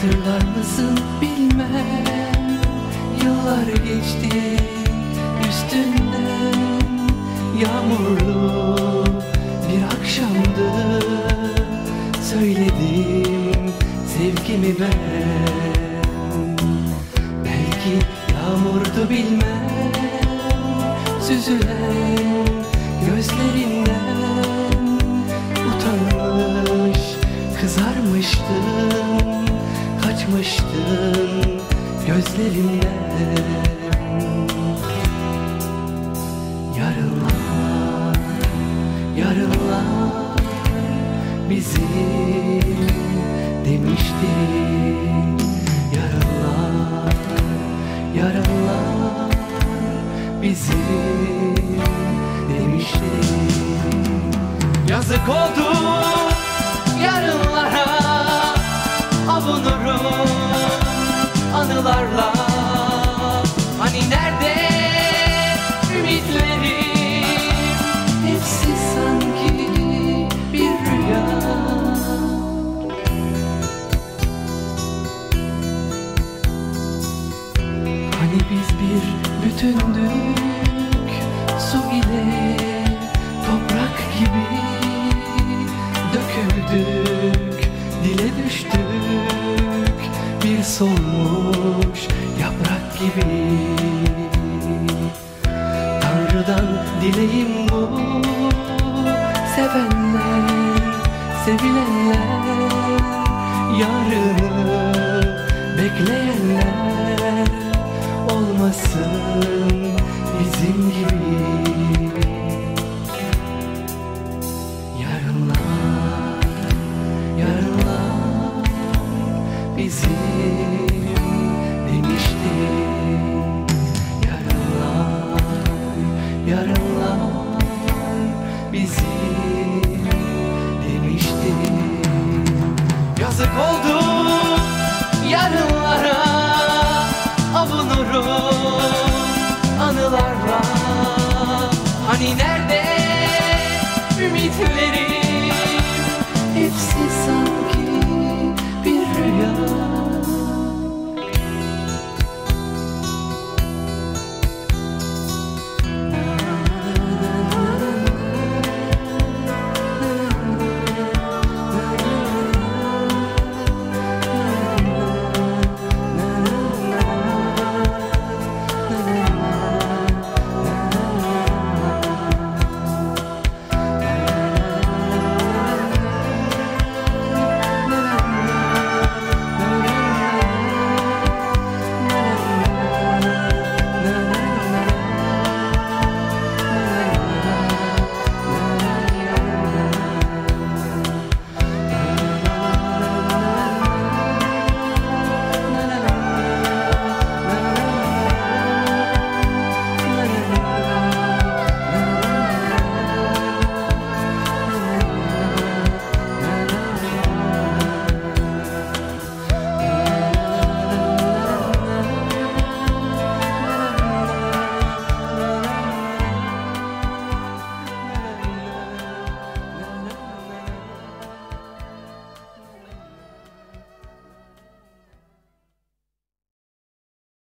Hatırlar mısın bilmem. Yıllar geçti üstünden. Yağmurlu bir akşamdı. Söyledim sevgimi ben. Belki yağmurdu bilmem. Süzülen gözlerinden Kaçmıştın gözlerimden Yarınlar, yarınlar bizim demişti. Yarınlar, yarınlar bizim demişti. Yazık oldu bütündük Su ile toprak gibi. Döküldük, dile düştük Bir solmuş yaprak gibi. Tanrı'dan dileğim bu. Sevenler, sevilenler Yarını bizim demişti. Yarınlar, yarınlar bizim demişti. Yazık oldu yarınlara avunurum anılarla Hani nerede ümitlerim